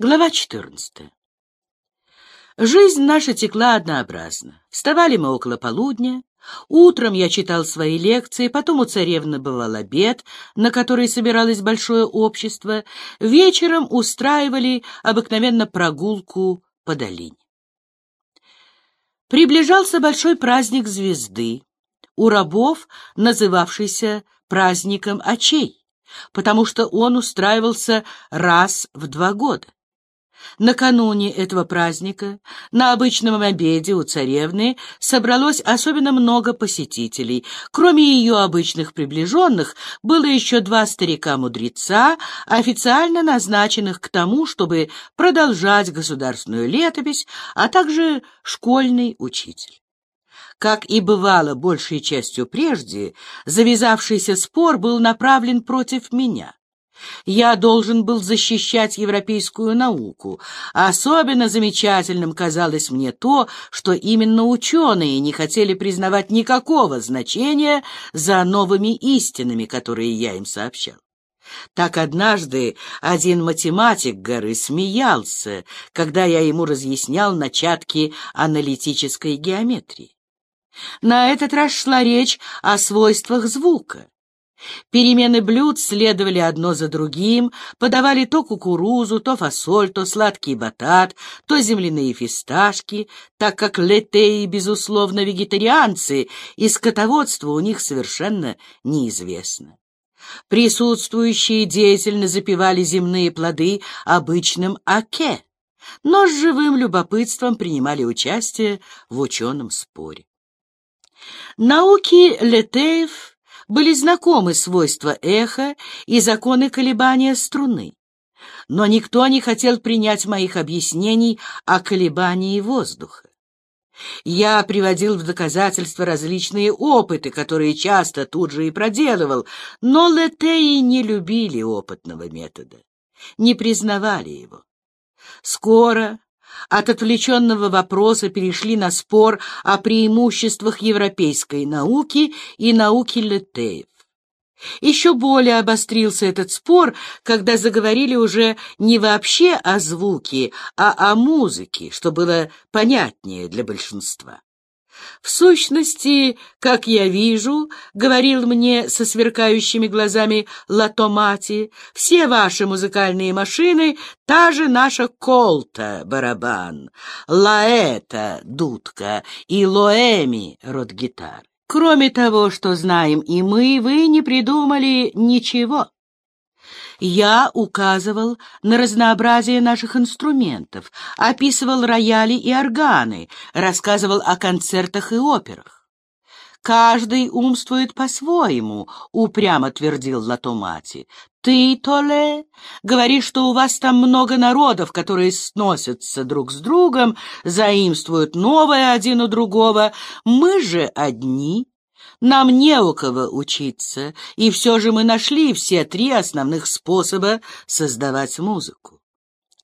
Глава 14. Жизнь наша текла однообразно. Вставали мы около полудня. Утром я читал свои лекции, потом у царевны бывал обед, на который собиралось большое общество. Вечером устраивали обыкновенно прогулку по долине. Приближался большой праздник звезды, у рабов называвшийся праздником очей, потому что он устраивался раз в два года. Накануне этого праздника на обычном обеде у царевны собралось особенно много посетителей. Кроме ее обычных приближенных, было еще два старика-мудреца, официально назначенных к тому, чтобы продолжать государственную летопись, а также школьный учитель. Как и бывало большей частью прежде, завязавшийся спор был направлен против меня. Я должен был защищать европейскую науку. Особенно замечательным казалось мне то, что именно ученые не хотели признавать никакого значения за новыми истинами, которые я им сообщал. Так однажды один математик горы смеялся, когда я ему разъяснял начатки аналитической геометрии. На этот раз шла речь о свойствах звука. Перемены блюд следовали одно за другим, подавали то кукурузу, то фасоль, то сладкий батат, то земляные фисташки, так как летеи, безусловно, вегетарианцы, и скотоводство у них совершенно неизвестно. Присутствующие деятельно запивали земные плоды обычным аке, но с живым любопытством принимали участие в ученом споре. Науки летеев были знакомы свойства эха и законы колебания струны. Но никто не хотел принять моих объяснений о колебании воздуха. Я приводил в доказательство различные опыты, которые часто тут же и проделывал, но летеи не любили опытного метода, не признавали его. Скоро от отвлеченного вопроса перешли на спор о преимуществах европейской науки и науки летеев. Еще более обострился этот спор, когда заговорили уже не вообще о звуке, а о музыке, что было понятнее для большинства. В сущности, как я вижу, — говорил мне со сверкающими глазами Латомати, — все ваши музыкальные машины — та же наша колта, барабан, лаэта, дудка и лоэми, род гитар. Кроме того, что знаем и мы, вы не придумали ничего. Я указывал на разнообразие наших инструментов, описывал рояли и органы, рассказывал о концертах и операх. «Каждый умствует по-своему», — упрямо твердил Латомати. «Ты, Толе, говоришь, что у вас там много народов, которые сносятся друг с другом, заимствуют новое один у другого. Мы же одни, нам не у кого учиться, и все же мы нашли все три основных способа создавать музыку.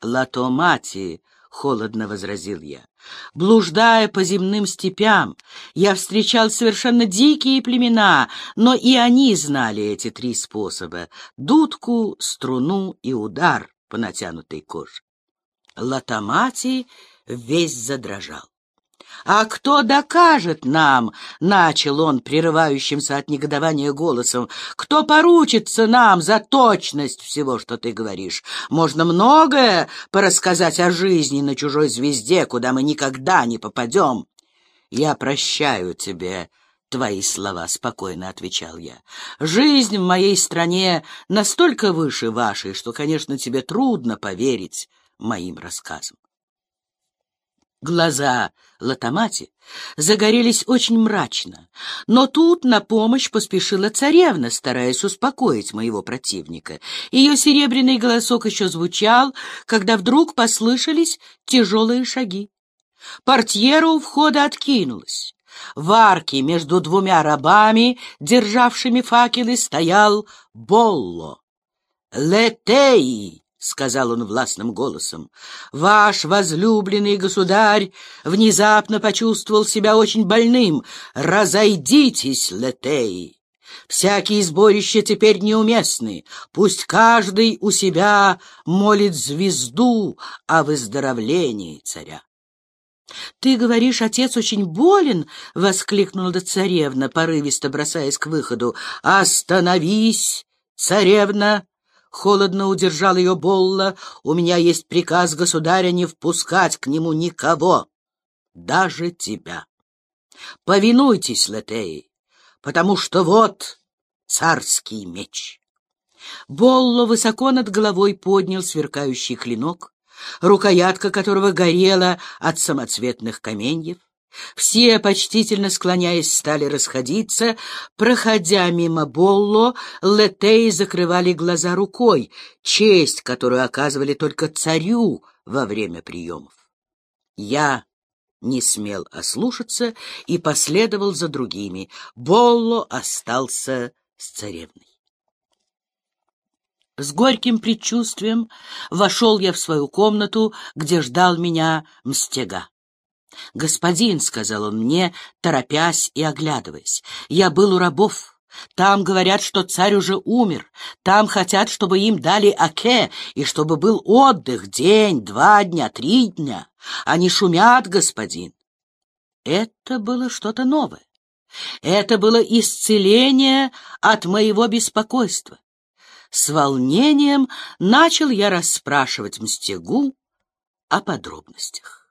«Латомати», — холодно возразил я, — «блуждая по земным степям, я встречал совершенно дикие племена, но и они знали эти три способа — дудку, струну и удар по натянутой коже». Латомати весь задрожал. «А кто докажет нам?» — начал он прерывающимся от негодования голосом. «Кто поручится нам за точность всего, что ты говоришь? Можно многое порассказать о жизни на чужой звезде, куда мы никогда не попадем. Я прощаю тебе». «Твои слова», — спокойно отвечал я. «Жизнь в моей стране настолько выше вашей, что, конечно, тебе трудно поверить моим рассказам». Глаза Латомати загорелись очень мрачно, но тут на помощь поспешила царевна, стараясь успокоить моего противника. Ее серебряный голосок еще звучал, когда вдруг послышались тяжелые шаги. Портьера у входа откинулась. В арке между двумя рабами, державшими факелы, стоял Болло. «Летеи!» — сказал он властным голосом, — «ваш возлюбленный государь внезапно почувствовал себя очень больным. Разойдитесь, Летей! Всякие сборища теперь неуместны. Пусть каждый у себя молит звезду о выздоровлении царя. — Ты говоришь, отец очень болен? — воскликнула царевна, порывисто бросаясь к выходу. — Остановись, царевна! — холодно удержал ее Болла. — У меня есть приказ государя не впускать к нему никого, даже тебя. Повинуйтесь, Летеи, потому что вот царский меч. Болло высоко над головой поднял сверкающий клинок, рукоятка которого горела от самоцветных каменьев. Все, почтительно склоняясь, стали расходиться. Проходя мимо Болло, Летей закрывали глаза рукой, честь, которую оказывали только царю во время приемов. Я не смел ослушаться и последовал за другими. Болло остался с царевной. С горьким предчувствием вошел я в свою комнату, где ждал меня Мстега. «Господин», — сказал он мне, торопясь и оглядываясь, — «я был у рабов». Там говорят, что царь уже умер. Там хотят, чтобы им дали оке, и чтобы был отдых день, два дня, три дня. Они шумят, господин. Это было что-то новое. Это было исцеление от моего беспокойства. С волнением начал я расспрашивать Мстегу о подробностях.